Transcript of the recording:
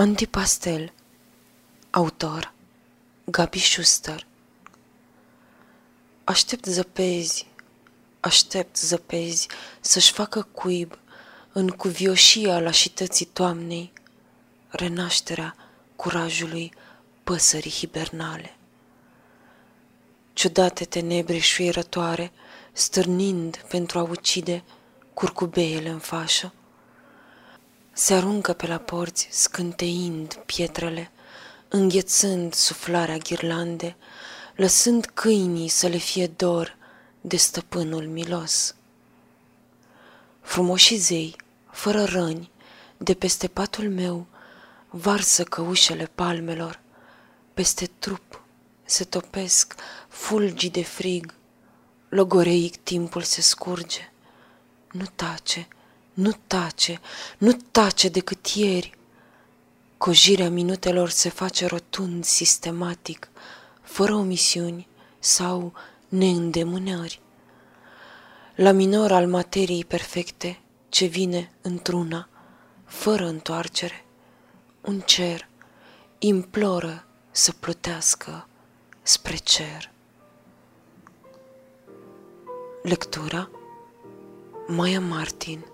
Antipastel. Autor. Gabi Schuster. Aștept zăpezi, aștept zăpezi Să-și facă cuib în cuvioșia lașității toamnei Renașterea curajului păsării hibernale. Ciudate tenebre șuierătoare, stârnind pentru a ucide curcubeele în fașă, se aruncă pe la porți, scânteind pietrele, înghețând suflarea ghirlande, lăsând câinii să le fie dor de stăpânul milos. Frumoși zei, fără răni, de peste patul meu, varsă căușele palmelor, peste trup se topesc fulgii de frig, logoreic timpul se scurge, nu tace, nu tace, nu tace decât ieri. Cojirea minutelor se face rotund, sistematic, fără omisiuni sau neîndemânări. La minor al materiei perfecte, ce vine într-una, fără întoarcere, un cer imploră să plutească spre cer. Lectura Maya Martin